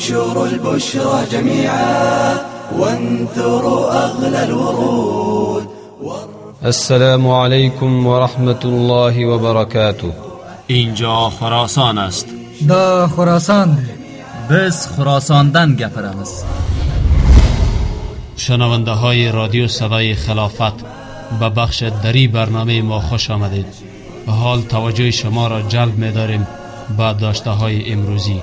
انشروا البشرى جميعا وانثروا أغلى الورود السلام علیکم و رحمت الله و برکاته اینجا خراسان است. دا خراسان ده biz xurosondan gapiramiz شنونده های رادیو صدای خلافت به بخش دری برنامه ما خوش آمدید. حال توجه شما را جلب می داریم به داشته های امروزی.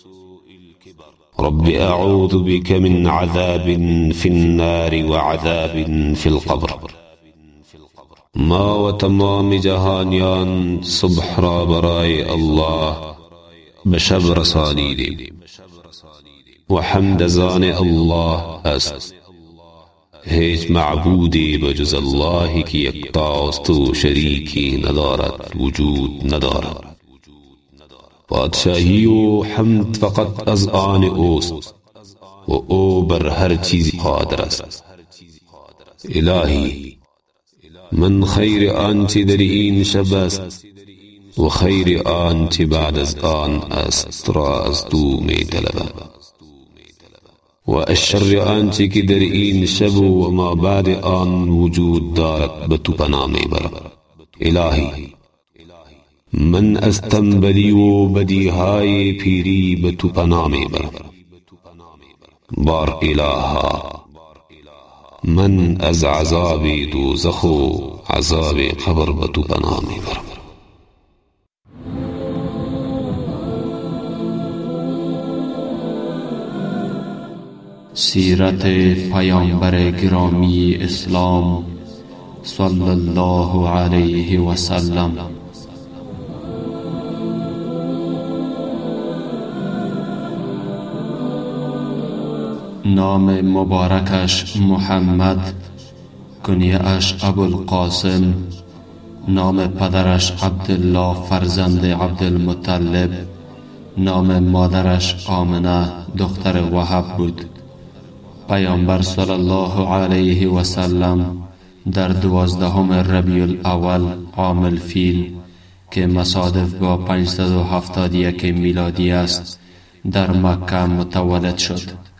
رب أعوذ بك من عذاب في النار وعذاب في القبر. ما وتمام جهانيان صبح را الله بشب رسانیدیم و حمد زان الله است. هیچ معبودی بجز الله که یکتاست و شریکی ندارد وجود ندارد. پادشاهی و حمد فقط از آن اوست و او بر هر چیزی قادر است. الهی من خیر آنچه در این شب است و خیر آنچه بعد از آن است را از تو می طلبم و الشر آنچه که در این شب و ما بعد آن وجود دارد به تو پناه می برم. الهی من از تنبلی و بدیهای پیری به تو پناه برم بار الها. من از عذاب دوزخ و عذاب قبر به تو پناه برم سیرت پیامبر گرامی اسلام صلی الله علیه و سلم. نام مبارکش محمد کنیه اش ابوالقاسم نام پدرش عبدالله فرزند عبدالمطلب نام مادرش آمنه دختر وحب بود. پیامبر صلی الله علیه و سلم در دوازدهم ربیع الاول عام الفیل که مصادف با 571 میلادی است در مکه متولد شد.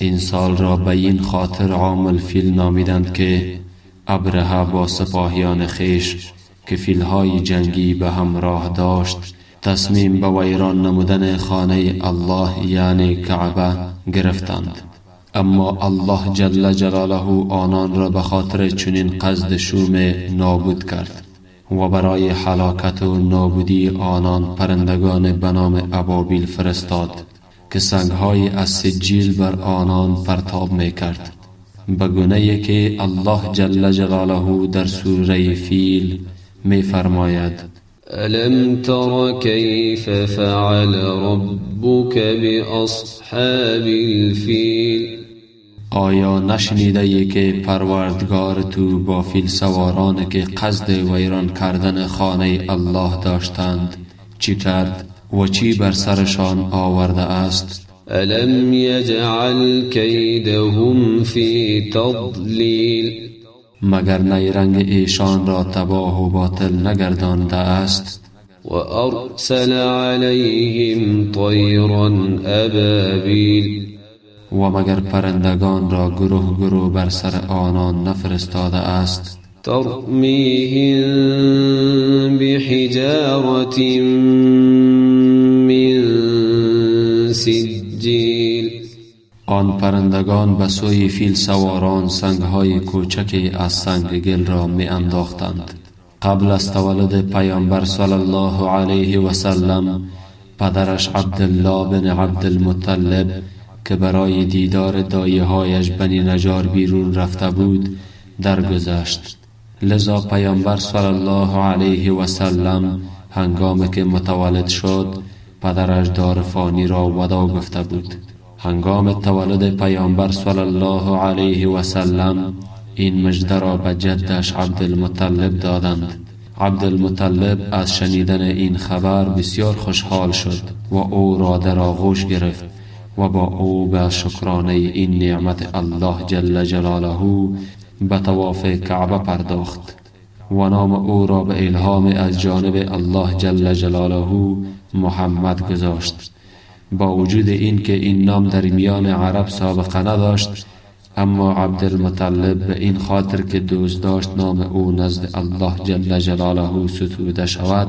این سال را به این خاطر عام الفیل نامیدند که ابرهه با سپاهیان خیش که فیلهای جنگی به همراه داشت تصمیم به ویران نمودن خانه الله یعنی کعبه گرفتند. اما الله جل جلاله آنان را به خاطر چنین قصد شوم نابود کرد و برای حلاکت و نابودی آنان پرندگان به نام ابابیل فرستاد. که سنگهای از سجیل بر آنان پرتاب می کرد بگونه که الله جل جلاله در سوره فیل می فرماید ألم تر كيف فعل ربك بأصحاب الفيل آیا نشنیده ای که پروردگار تو با فیل سواران که قصد ویران کردن خانه الله داشتند چی کرد؟ و چی بر سرشان آورده است؟ ألم يجعل كيدهم في تضليل؟ مگر نیرنگ ایشان را تباه و باطل نگردانده است؟ وأرسل عليهم طيرا أبابيل. و مگر پرندگان را گروه گروه بر سر آنان نفرستاده است؟ ترميهم بحجارة من سجيل. آن پرندگان به سوی فیل سواران سنگهای کوچکی از سنگ گل را می انداختند قبل از تولد پیامبر صلی الله علیه و سلم پدرش عبدالله بن عبدالمطلب که برای دیدار دایه هایش بنی نجار بیرون رفته بود درگذشت. لذا پیامبر صلی الله علیه و سلم هنگامی که متولد شد پدرش دار فانی را ودا گفته بود. هنگام تولد پیامبر صلی الله علیه و سلم این مجده را به جدش عبدالمطلب دادند. عبدالمطلب از شنیدن این خبر بسیار خوشحال شد و او را در آغوش گرفت و با او به شکرانه این نعمت الله جل جلاله به تواف کعبه پرداخت. و نام او را به الهام از جانب الله جل جلاله محمد گذاشت. با وجود این که این نام در میان عرب سابقه نداشت اما عبدالمطلب به این خاطر که دوست داشت نام او نزد الله جل جلاله ستوده شود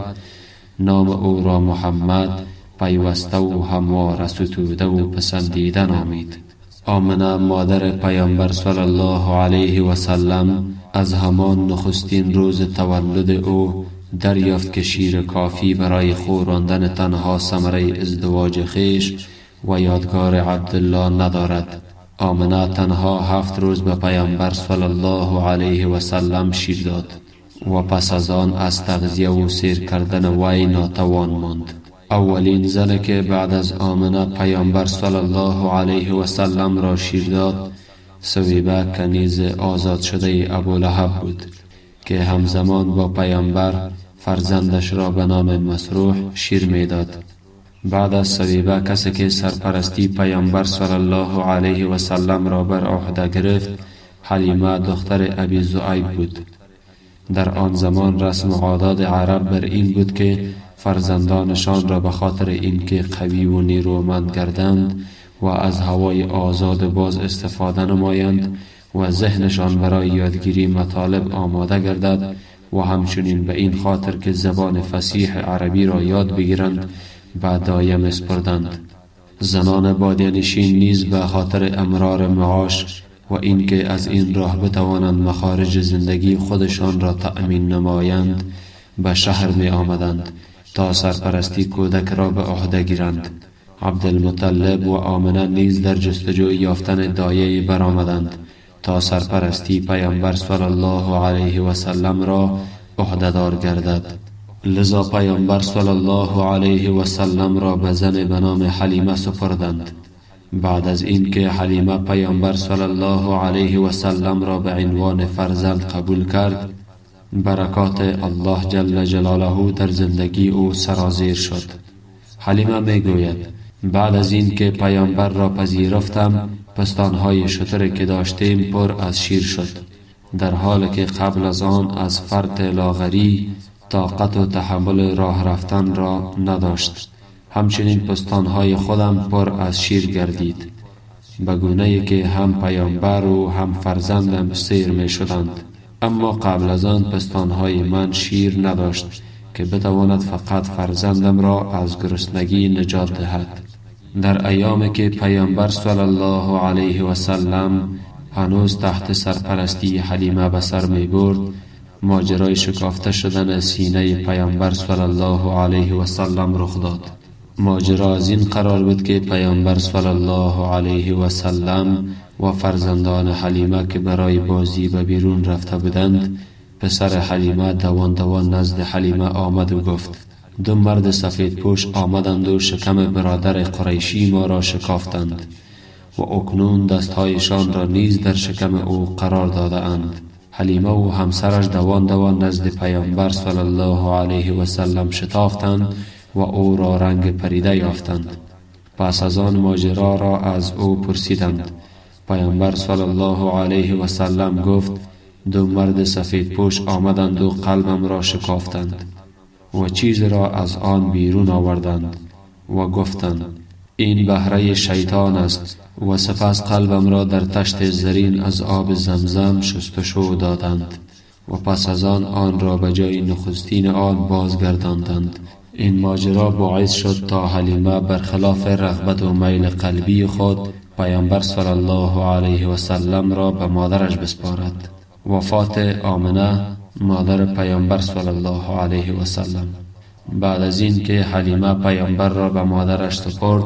نام او را محمد پیوسته و هموار ستوده و پسندیده نامید. آمنه مادر پیامبر صلی الله علیه و سلم از همان نخستین روز تولد او دریافت که شیر کافی برای خوراندن تنها ثمره ازدواج خیش و یادگار عبدالله ندارد. آمنه تنها هفت روز به پیامبر صلی الله علیه و سلم شیر داد و پس از آن از تغذیه و سیر کردن وی ناتوان ماند. اولین زن که بعد از آمنه پیامبر صلی الله علیه و سلم را شیر داد سویبه کنیز آزاد شده ابو لحب بود که همزمان با پیامبر فرزندش را به نام مسروح شیر می‌داد. بعد از سویبه کسی که سرپرستی پیامبر صلی الله علیه و سلم را بر عهده گرفت حلیمه دختر ابی زعیب بود. در آن زمان رسم و عادات عرب بر این بود که فرزندانشان را به خاطر اینکه قوی و نیرومند گردند و از هوای آزاد باز استفاده نمایند و ذهنشان برای یادگیری مطالب آماده گردد و همچنین به این خاطر که زبان فسیح عربی را یاد بگیرند به دایم اسپردند. زنان بادیانشین نیز به خاطر امرار معاش و اینکه از این راه بتوانند مخارج زندگی خودشان را تأمین نمایند به شهر می آمدند تا سرپرستی کودک را به عهده گیرند. عبدالمطلب و آمنه نیز در جستجوی یافتن دایه برآمدند تا سرپرستی پیامبر صلی الله علیه و سلم را عهدهدار گردد. لذا پیامبر صلی الله علیه و سلم را به زن به نام حلیمه سپردند. بعد از اینکه حلیمه پیامبر صلی الله علیه و سلم را به عنوان فرزند قبول کرد برکات الله جل جلاله در زندگی او سرازیر شد حلیمه می گوید بعد از این که پیامبر را پذیرفتم پستانهای شتر که داشتیم پر از شیر شد در حالی که قبل از آن از فرط لاغری طاقت و تحمل راه رفتن را نداشت همچنین پستانهای خودم پر از شیر گردید بگونه که هم پیامبر و هم فرزندم سیر می شدند اما قبل از آن پستانهای من شیر نداشت که بتواند فقط فرزندم را از گرسنگی نجات دهد. در ایامی که پیامبر صلی الله علیه و سلم هنوز تحت سرپرستی حلیمه به سر می برد ماجرای شکافته شدن سینه پیامبر صلی الله علیه و سلم رخ داد. ماجرا از این قرار بود که پیامبر صلی الله علیه و سلم و فرزندان حلیمه که برای بازی به بیرون رفته بودند پسر حلیمه دوان دوان نزد حلیمه آمد و گفت دو مرد سفید پوش آمدند و شکم برادر قریشی ما را شکافتند و اکنون دستهایشان را نیز در شکم او قرار داده اند حلیمه و همسرش دوان دوان نزد پیامبر صلی الله علیه و سلم شتافتند و او را رنگ پریده یافتند. پس از آن ماجرا را از او پرسیدند. پیامبر صلی الله علیه و سلم گفت دو مرد سفید پوش آمدند و قلبم را شکافتند و چیز را از آن بیرون آوردند و گفتند این بهره شیطان است و سپس قلبم را در تشت زرین از آب زمزم شستشو دادند و پس از آن آن را به جای نخستین آن بازگرداندند. این ماجرا باعث شد تا حلیمه برخلاف رغبت و میل قلبی خود پیامبر صلی الله علیه و سلم را به مادرش بسپارد. وفات آمنه مادر پیامبر صلی الله علیه و سلم. بعد از این که حلیمه پیامبر را به مادرش سپرد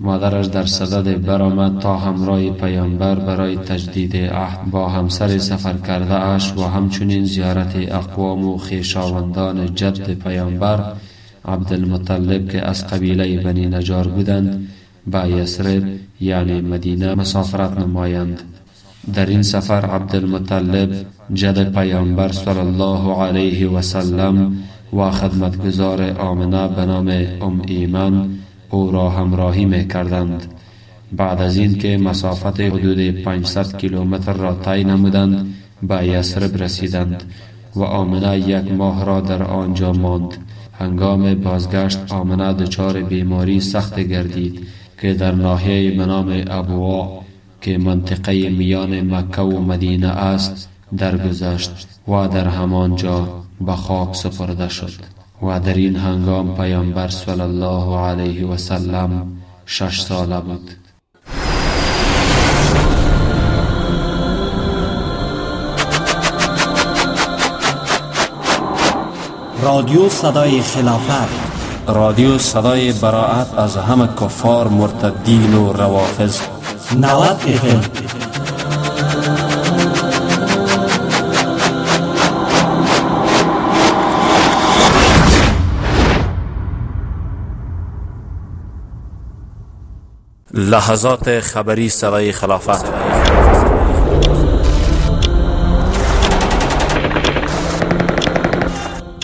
مادرش در صدد برآمد تا همراه پیامبر برای تجدید عهد با همسر سفر کرده اش و همچنین زیارت اقوام و خیشاوندان جد پیامبر عبدالمطلب که از قبیله بنی نجار بودند به یسرب یعنی مدینه مسافرت نمایند در این سفر عبدالمطلب جد پیامبر صلی الله علیه و سلم و خدمتگزار آمنه به نام ام ایمان او را همراهی می کردند بعد از این که مسافت حدود 500 کیلومتر را طی نمودند به یسرب رسیدند و آمنه یک ماه را در آنجا ماند. هنگام بازگشت آمنه دچار بیماری سخت گردید. که در ناحیه به نام ابوا که منطقه میان مکه و مدینه است درگذشت و در همانجا به خواب سپرده شد و در این هنگام پیامبر صلی الله علیه و سلم شش ساله بود. رادیو صدای خلافت رادیو صدای براعت از همه کفار مرتدین و روافض 90 FM لحظات خبری صدای خلافت.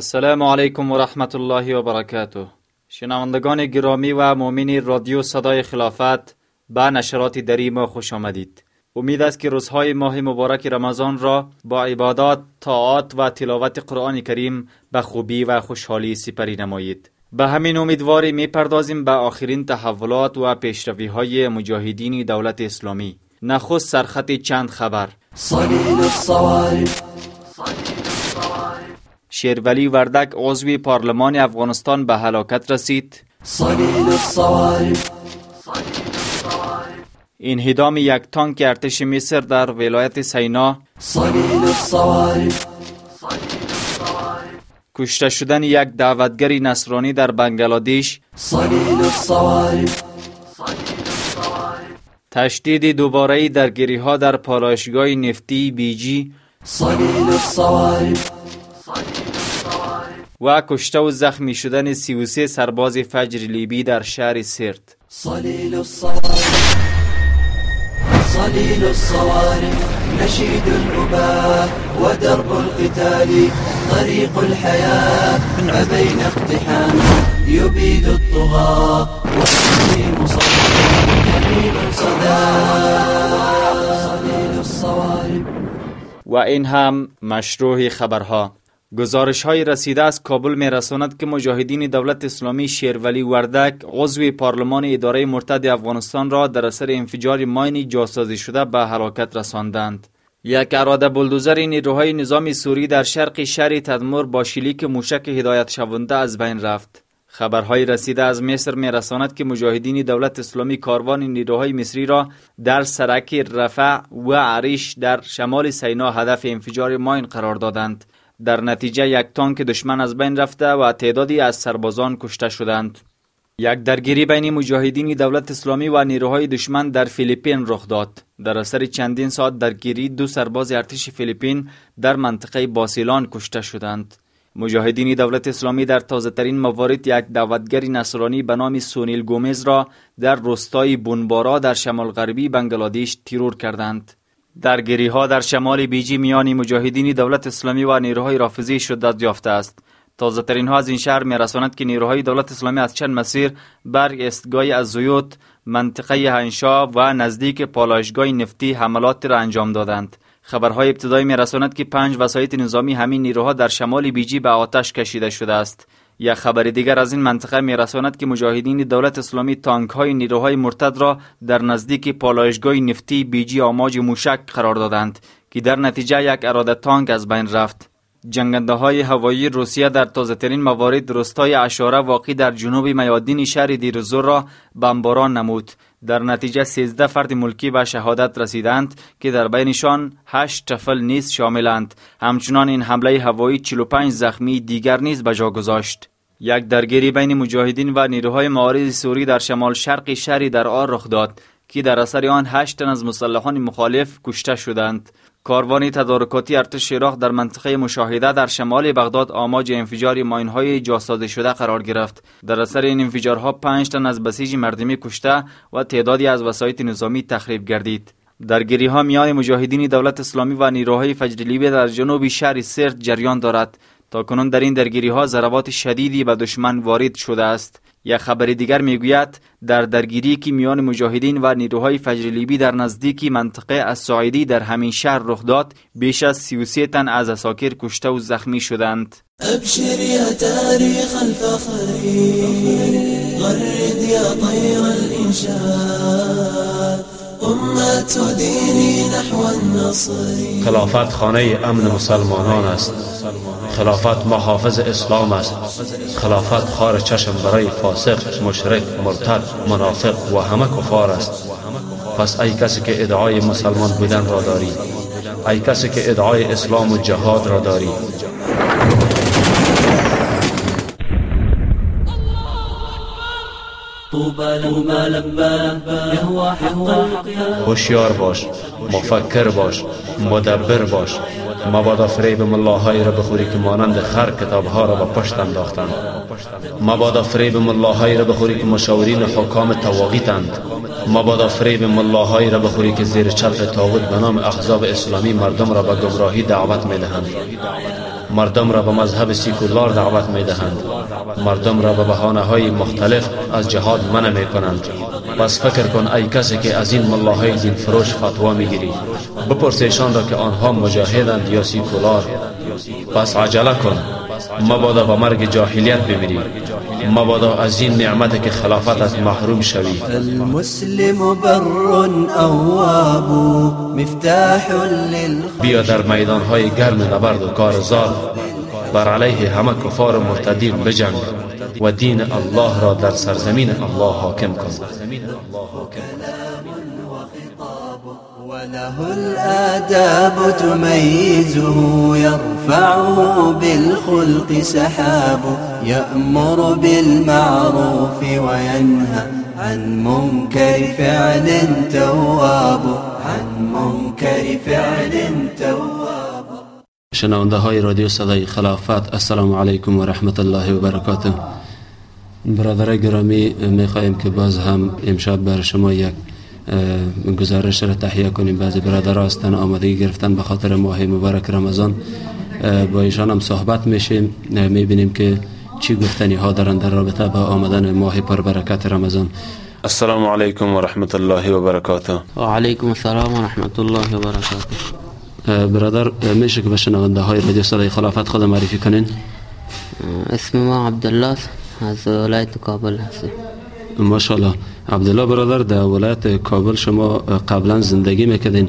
السلام علیکم و رحمت الله و برکاته شنوندگان گرامی و مؤمن رادیو صدای خلافت به نشرات دری ما خوش آمدید. امید است که روزهای ماه مبارک رمضان را با عبادات، طاعات و تلاوت قرآن کریم به خوبی و خوشحالی سپری نمایید. به همین امیدواری می پردازیم به آخرین تحولات و پیشروی های مجاهدین دولت اسلامی. نخست سرخط چند خبر. صليل الصوارم شیرولی وردک عضوی پارلمان افغانستان به هلاکت رسید. انهدام یک تانک ارتش مصر در ولایت سینا. کشته شدن یک دعوتگر نصرانی در الصوارم تشدید دوباره درگیری ها در پالایشگاه نفتی بیجی. و کشته و زخمی شدن 33 سرباز فجر لیبی در شهر سرت. الصوارم صليل الصوارم نشيد الأباء ودرب القتال طريق الحياة فبين اقتحام يبيد الطغاة والتسليم صدى يمين صدى صليل الصوارم و این هم مشروع خبرها. گزارش های رسیده از کابل می رساند که مجاهدین دولت اسلامی شیرولی وردک عضو پارلمان اداره مرتد افغانستان را در اثر انفجار ماینی جاسازی شده به هلاکت رساندند. یک اراده بلدوزر نیروهای نظام سوری در شرق شهر تدمر با شلیک موشک هدایت شونده از بین رفت. خبرهای رسیده از مصر می رساند که مجاهدین دولت اسلامی کاروان نیروهای مصری را در سرک رفع و عریش در شمال سینا هدف انفجار ماین قرار دادند. در نتیجه یک تانک دشمن از بین رفته و تعدادی از سربازان کشته شدند. یک درگیری بین مجاهدین دولت اسلامی و نیروهای دشمن در فیلیپین رخ داد. در اثر چندین ساعت درگیری دو سرباز ارتش فیلیپین در منطقه باسیلان کشته شدند. مجاهدین دولت اسلامی در تازه ترین موارد یک دعوتگر نصرانی به نام سونیل گومز را در روستای بونبارا در شمال غربی بنگلادیش تیرور کردند. درگیری ها در شمال بیجی میان مجاهدین دولت اسلامی و نیروهای رافضی شدت یافته است تازه ترین ها از این شهر می رساند که نیروهای دولت اسلامی از چند مسیر بر استگاه از زیوت منطقه هنشا و نزدیک پالایشگاه نفتی حملات را انجام دادند. خبرهای ابتدایی می رساند که پنج وسایط نظامی همین نیروها در شمال بیجی به آتش کشیده شده است. یک خبر دیگر از این منطقه می رساند که مجاهدین دولت اسلامی تانک های نیروهای مرتد را در نزدیک پالایشگاه نفتی بیجی آماج موشک قرار دادند که در نتیجه یک اراده تانک از بین رفت. جنگنده های هوایی روسیه در تازه ترین موارد رستای اشاره واقع در جنوب میادین شهر دیرزور را بمباران نمود. در نتیجه 13 فرد ملکی به شهادت رسیدند که در بینشان 8 طفل نیز شاملند. همچنان این حمله هوایی 45 زخمی دیگر نیز به جا گذاشت. یک درگیری بین مجاهدین و نیروهای معارض سوری در شمال شرق شهری در آر رخ داد. که در اثر آن 8 تن از مسلحان مخالف کشته شدند. کاروان تدارکاتی ارتش عراق در منطقه مشاهده در شمال بغداد آماج انفجار ماینهای جاسازی شده قرار گرفت. در اثر این انفجارها پنج تن از بسیج مردمی کشته و تعدادی از وسایط نظامی تخریب گردید. درگیری ها میان مجاهدین دولت اسلامی و نیروهای فجر لیبی در جنوب شهر سرت جریان دارد. تا کنون در این درگیری ها ضربات شدیدی به دشمن وارد شده است. یک خبر دیگر می‌گوید در درگیری که میان مجاهدین و نیروهای فجر لیبی در نزدیکی منطقه السعیدی در همین شهر رخ داد بیش از 33 تن از اساکر کشته و زخمی شدند. ابشر یا تاریخ الفخر غرد یا طیر الانشاء نحو النصر خلافت خانه امن مسلمانان است. خلافت محافظ اسلام است. خلافت خار چشم برای فاسق مشرک مرتد منافق و همه کفار است. پس ای کسی که ادعای مسلمان بودن را داری ای کسی که ادعای اسلام و جهاد را داری هوشیار باش مفکر باش مدبر باش مبادا فریب ملاهایی را بخوری که مانند خر کتابها را به پشت انداختند مبادا فریب ملاهایی را بخوری که مشاورین حکام تواغیتند مبادا فریب ملاهایی را بخوری که زیر چتر تاغوت به نام احزاب اسلامی مردم را به گمراهی دعوت می‌دهند مردم را به مذهب سیکولار دعوت می دهند مردم را به بحانه های مختلف از جهاد منع می کنند پس فکر کن ای کسی که از این ملاهای دین فروش فتوا می گیری بپرسیشان را که آنها مجاهدند یا سیکولار. پس عجله کن. مبادا به مرگ جاهلیت بمیری. مبادا از این نعمت که خلافت از محروم شوی. المسلم بر اواب مفتاح بیا در میدان های گرم نبرد و کارزار بر علیه همه کفار مرتدین بجنگ و دین الله را در سرزمین الله حاکم کن. وله الآداب تميزه يرفعه بالخلق سحاب يأمر بالمعروف وينهى عن منكر فعل تواب عن منكر فعل تواب. شنونده های رادیو صدای خلافت السلام علیکم و رحمت الله و برکاته برادر گرامی میخواهیم که باز هم امشب بر شما یک گزارش را تحیه کنیم. بعضی برادر هستن آمادگی گرفتن به خاطر ماه مبارک رمضان. با ایشان هم صحبت میشیم. می‌بینیم که چی گفتنی ها دارن در رابطه با آمدن ماه پر برکت رمضان. السلام علیکم و رحمت الله و برکاته. و علیکم السلام و رحمت الله و برکاته. برادر میشه که به شنونده های رادیو صدای خلافت خود معرفی کنین. اسم ما عبدالله از ولایت کابل هستیم. ماشاءالله. عبدالله برادر در ولایت کابل شما قبلا زندگی می‌کردین.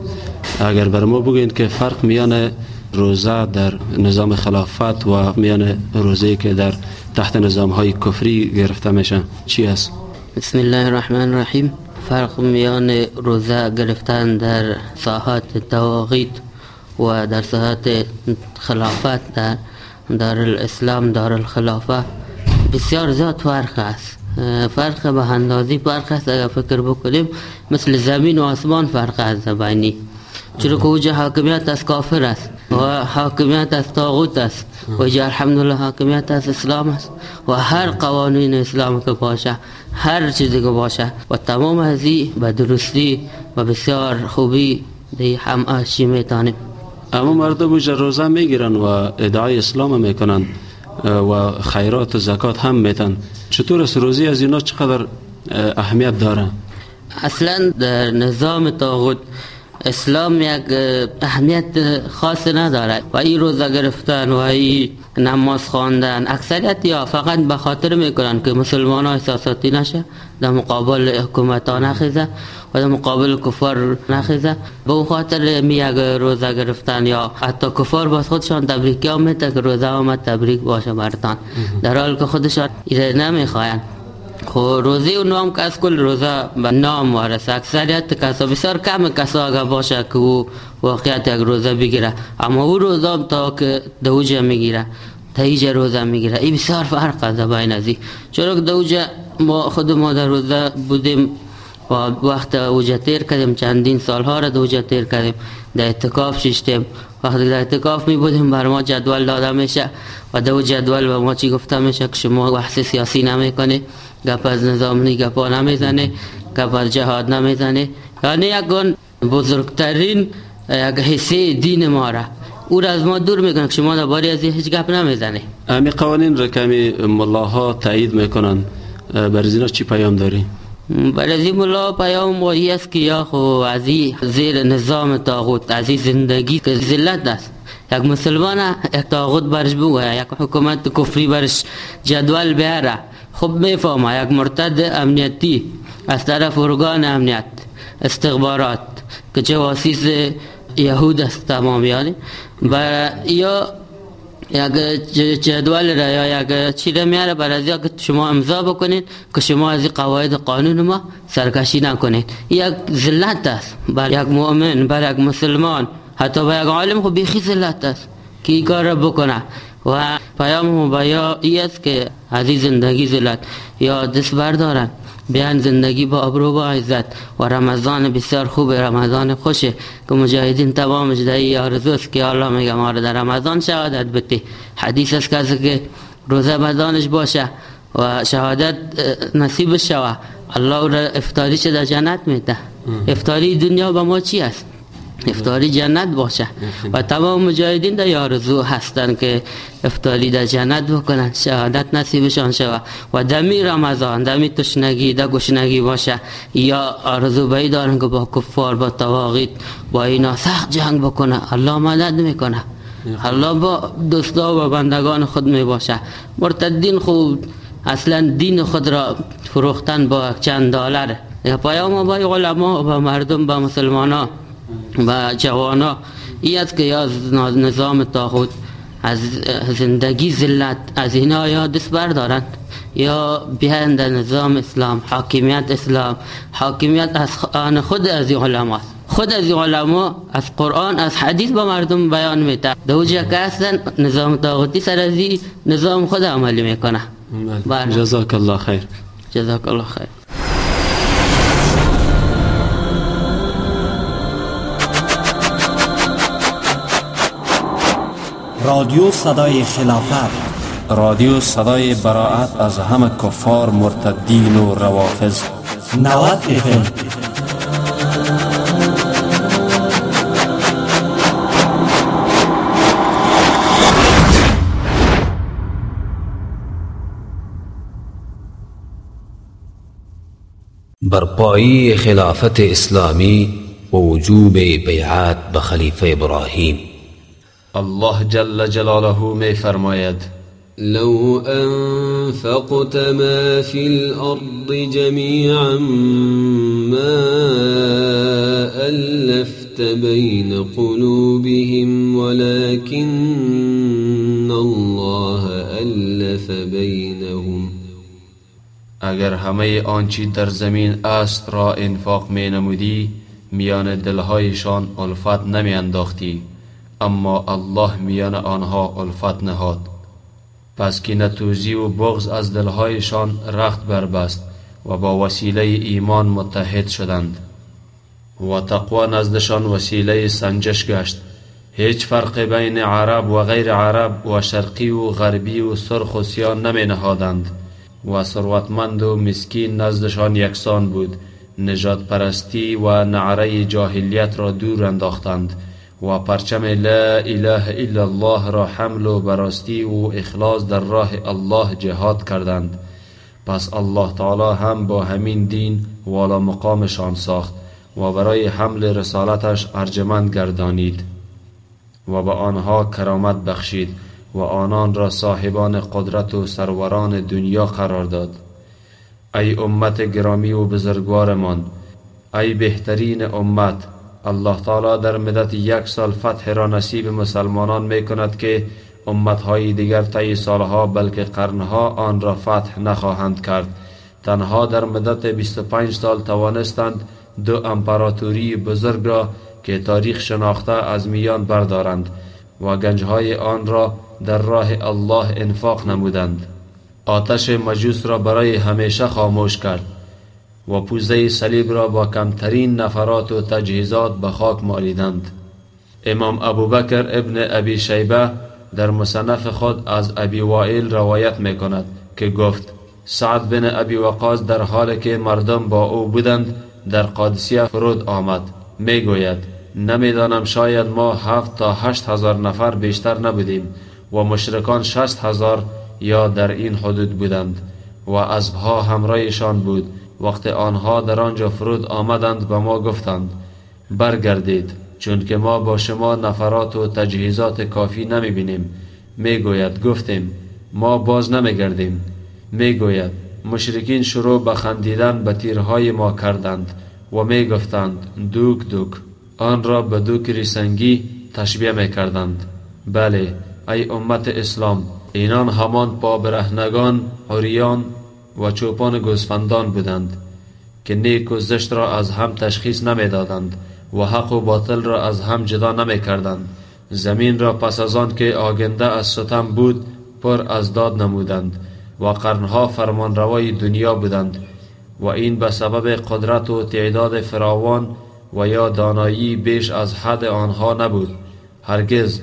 اگر بر ما بگین که فرق میان روزه در نظام خلافت و میان روزه که در تحت نظام های کفری گرفته میشه چی است؟ بسم الله الرحمن الرحیم. فرق میان روزه گرفتن در ساحات تواغیت و در ساحات خلافت در دار الاسلام دار الخلافه بسیار زیاد فرق است. فرق به اندازی فرق است. اگر فکر بکنیم مثل زمین و آسمان فرق است زبانی. چرا که اوجا حاکمیت از کافر است و حاکمیت از طاغوت است. و جا الحمدلله حاکمیت از اسلام است. و هر قوانین اسلام که باشه هر چیزی که باشه و تمام ازی به درستی و بسیار خوبی دی هم آشی میتانیم. اما مردم اوجا روزه می‌گیرن و ادعای اسلام می‌کنن و خیرات و زکات هم میتن چطور است روزی از اینا چقدر اهمیت داره اصلا در نظام تاغوت اسلام یک اهمیت خاص ندارد. و این روزه گرفتن و این نماز خواندن. اکثریت یا فقط به خاطر می‌کنن که مسلمان ها احساساتی نشه در مقابل حکومت ها نخیزه و در مقابل کفار نخیزه. به خاطر می یک روزه گرفتن یا حتی کفار باز خودشان تبریکی ها میده که روزه آمد تبریک باشه برتان در حال که خودشان ایره نمی‌خواین خو روزی و نام از کل روزه به نام وارسه اکثریت کسا بسیار کم کسا اگه باشه که او واقعیت یک روزه بگیره. اما او روزه تا که دوجه می‌گیره تایجه روزه می‌گیره. این بسیار فرق است بین ازی چرا که دوجه ما خود ما در روزه بودیم و وقت اوجه تیر کردیم چندین سالها را دوجه تیر کردیم. در اتکاف ششتیم. وقتی در اتکاف می بودیم بر ما جدول داده میشه. و دو جدول به ما چی گفته میشه؟ که شما بحث سیاسی نمی‌کنه گپ از نظام گپا نمی‌زنه گپ از جهاد نمی‌زنه. یعنی یکون بزرگترین یک حصه دین ما را. او را از ما دور می‌کنه که شما باری از هیچ گپ نمی‌زنه. امی قوانین را کمی ملاها تایید می‌کنن. بر زینا چی پیام داری؟ بر از این ملا پیام وحی است که یا خو از زیر نظام تاغوت از زندگی که ذلت است. یک مسلمان یک تاغوت برش بگوه یک حکومت کفری برش جدول بیاره. خب می‌فهمه یک مرتد امنیتی از طرف ارگان امنیت استخبارات که چه واسیس یهود است تمام یعنی؟ یا یک جدول را یا یک چی را میاره برای که شما امضا بکنید که شما از قواعد قانون ما سرکشی نکنید. یک ذلت است بر یک مؤمن بر یک مسلمان حتی بر یک عالم خب بیخی ذلت است. که کار را بکنه؟ و پیام ای است که از زندگی ذلت یا دست بردارن بیان زندگی با ابرو با عزت و رمضان بسیار خوب رمضان خوشه که مجاهدین تمامش در آرزوست که الله میگه ما در رمضان شهادت بده. حدیث است کسی که روزه رمضانش باشه و شهادت نصیب شوه الله را افتاریش در جنت میده؟ افتاری دنیا به ما چی است؟ افتاری جنت باشه. و تمام مجاهدین در آرزو هستند که افتاری در جنت بکنن. شهادت نصیبشان شود. و دمی رمضان دمی تشنگی در گشنگی باشه. یا آرزو بایی دارن که با کفار با تواغیت با اینا سخت جنگ بکنه. الله مدد می‌کنه. الله با دوستا و بندگان خود می باشه. مرتدین خود اصلا دین خود را فروختن با چند دلار. یا پیام با علما و مردم با مسلمان ها و جوانا ای است که یا نظام تاخود از زندگی ذلت از اینا یا دست بردارند یا بیاند نظام اسلام حاکمیت اسلام حاکمیت از آن خود از علما خود از علما از قرآن از حدیث با مردم بیان میده دو جا که هستن نظام تاغوتی سر از نظام خود عملی می‌کنه. جزاک الله خیر. جزاک الله خیر. رادیو صدای خلافت. رادیو صدای براعت از همه کفار مرتدین و روافض نوات افم برپایی خلافت اسلامی و وجوب بیعت بخلیفه ابراهیم. الله جل جلاله می فرماید لو أنفقت ما في الأرض جميعا ما ألفت بين قلوبهم ولكن الله ألف بينهم. اگر همه آنچی در زمین است را انفاق می نمودی میان دلهایشان الفت نمی انداختی. اما الله میان آنها الفت نهاد. پس که نتوزی و بغض از دلهایشان رخت بربست و با وسیله ایمان متحد شدند. و تقوا نزدشان وسیله سنجش گشت. هیچ فرق بین عرب و غیر عرب و شرقی و غربی و سرخ و سیان نمی نهادند و ثروتمند و مسکین نزدشان یکسان بود. نجات پرستی و نعره جاهلیت را دور انداختند. و پرچم لا اله الا الله را حمل و براستی و اخلاص در راه الله جهاد کردند. پس الله تعالی هم با همین دین والا مقامشان ساخت و برای حمل رسالتش ارجمند گردانید و به آنها کرامت بخشید و آنان را صاحبان قدرت و سروران دنیا قرار داد. ای امت گرامی و بزرگوارمان ای بهترین امت الله تعالی در مدت یک سال فتح را نصیب مسلمانان می کند که امتهای دیگر طی سالها بلکه قرنها آن را فتح نخواهند کرد. تنها در مدت 25 سال توانستند دو امپراتوری بزرگ را که تاریخ شناخته از میان بردارند و گنجهای آن را در راه الله انفاق نمودند. آتش مجوس را برای همیشه خاموش کرد. و پوزه صلیب را با کمترین نفرات و تجهیزات به خاک مالیدند. امام ابوبکر ابن ابی شیبه در مصنف خود از ابی وائل روایت می کند که گفت سعد بن ابی وقاص در حال که مردم با او بودند در قادسیه فرود آمد. می گوید نمی‌دانم شاید ما هفت تا هشت هزار نفر بیشتر نبودیم و مشرکان شست هزار یا در این حدود بودند و ازبها همراهشان بود وقت آنها در آنجا فرود آمدند به ما گفتند برگردید چون که ما با شما نفرات و تجهیزات کافی نمی بینیم می گوید گفتیم ما باز نمی گردیم می گوید مشرکین شروع به خندیدن به تیرهای ما کردند و می گفتند دوک دوک. آن را به دوک ریسنگی تشبیه می کردند بله ای امت اسلام اینان همان پا برهنگان عریان و چوپان گوسفندان بودند که نیک و زشت را از هم تشخیص نمی دادند و حق و باطل را از هم جدا نمی کردند زمین را پس از آن که آگنده از ستم بود پر از داد نمودند و قرنها فرمانروای دنیا بودند و این به سبب قدرت و تعداد فراوان و یا دانایی بیش از حد آنها نبود. هرگز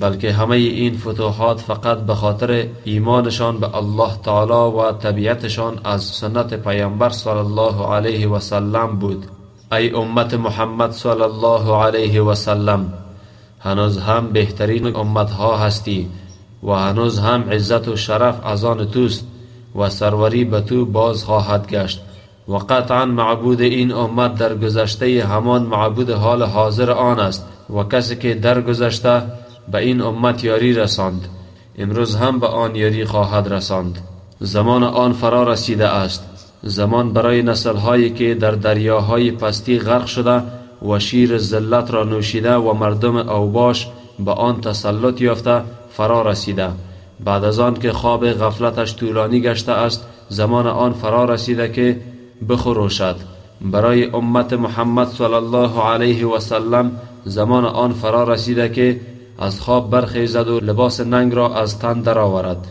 بلکه همه این فتوحات فقط به خاطر ایمانشان به الله تعالی و طبیعتشان از سنت پیامبر صلی الله علیه و سلم بود. ای امت محمد صلی الله علیه و سلم هنوز هم بهترین امت ها هستی و هنوز هم عزت و شرف از آن توست و سروری به تو باز خواهد گشت. و قطعا معبود این امت در گذشته همان معبود حال حاضر آن است. و کسی که در گذشته به این امت یاری رساند. امروز هم به آن یاری خواهد رساند. زمان آن فرا رسیده است. زمان برای نسل هایی که در دریاهای پستی غرق شده و شیر زلت را نوشیده و مردم اوباش به آن تسلط یافته فرا رسیده. بعد از آن که خواب غفلتش طولانی گشته است زمان آن فرا رسیده که بخروشد. برای امت محمد صلی الله علیه و سلم زمان آن فرا رسیده که از خواب برخیزد و لباس ننگ را از تن درآورد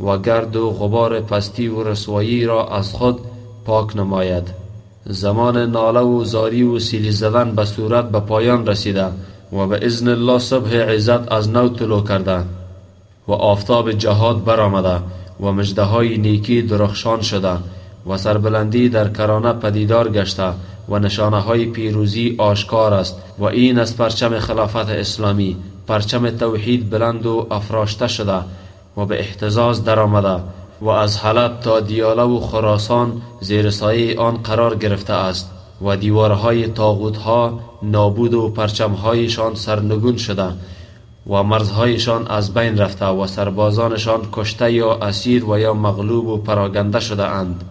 و گرد و غبار پستی و رسوایی را از خود پاک نماید. زمان ناله و زاری و سیلی زدن به صورت به پایان رسیده و به اذن الله صبح عزت از نو طلوع کرده و آفتاب جهاد برآمده و مجده های نیکی درخشان شده و سربلندی در کرانه پدیدار گشته و نشانه های پیروزی آشکار است و این از پرچم خلافت اسلامی پرچم توحید بلند و افراشته شده و به احتزاز درآمده و از حلب تا دیاله و خراسان زیر سایه آن قرار گرفته است و دیوارهای ها نابود و پرچمهایشان سرنگون شده و مرزهایشان از بین رفته و سربازانشان کشته یا اسیر و یا مغلوب و پراگنده شده اند.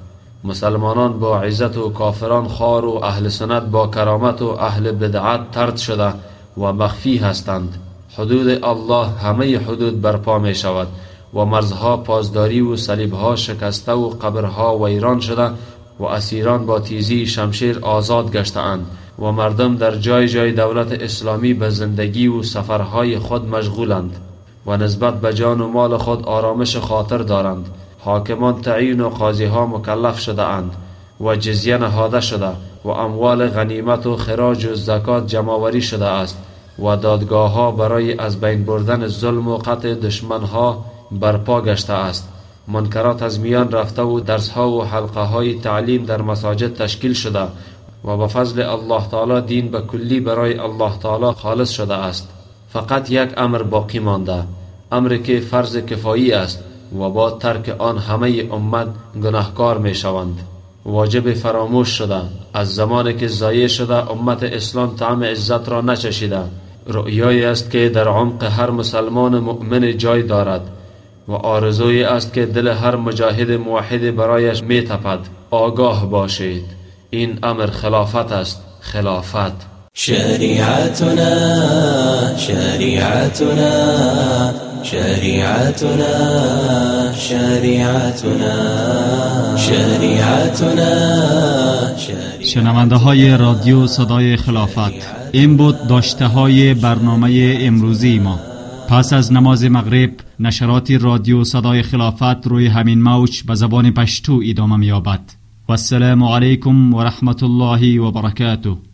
مسلمانان با عزت و کافران خار و اهل سنت با کرامت و اهل بدعت ترد شده و مخفی هستند. حدود الله همه حدود برپا می شود و مرزها پازداری و صلیبها شکسته و قبرها ویران شده و اسیران با تیزی شمشیر آزاد گشتهاند و مردم در جای جای دولت اسلامی به زندگی و سفرهای خود مشغولند و نسبت به جان و مال خود آرامش خاطر دارند. حاکمان تعیین و قاضی ها مکلف شده اند و جزیه نهاده شده و اموال غنیمت و خراج و زکات جمعوری شده است. و دادگاه ها برای از بین بردن ظلم و قطع دشمن ها برپا گشته است. منکرات از میان رفته و درس ها و حلقه های تعلیم در مساجد تشکیل شده و به فضل الله تعالی دین به کلی برای الله تعالی خالص شده است. فقط یک امر باقی مانده امر که فرض کفایی است و با ترک آن همه امت گناهکار می شوند واجب فراموش شده از زمانی که زایه شده امت اسلام طعم عزت را نچشیده. رؤیایی است که در عمق هر مسلمان مؤمن جای دارد و آرزوی است که دل هر مجاهد موحد برایش می تپد آگاه باشید. این امر خلافت است. خلافت. شریعتنا شریعتنا شریعتنا شریعتنا شریعتنا. شنونده های رادیو صدای خلافت. این بود داشته های برنامه امروزی ما. پس از نماز مغرب نشرات رادیو صدای خلافت روی همین موج به زبان پشتو ادامه و السلام علیکم و رحمت الله و برکاته.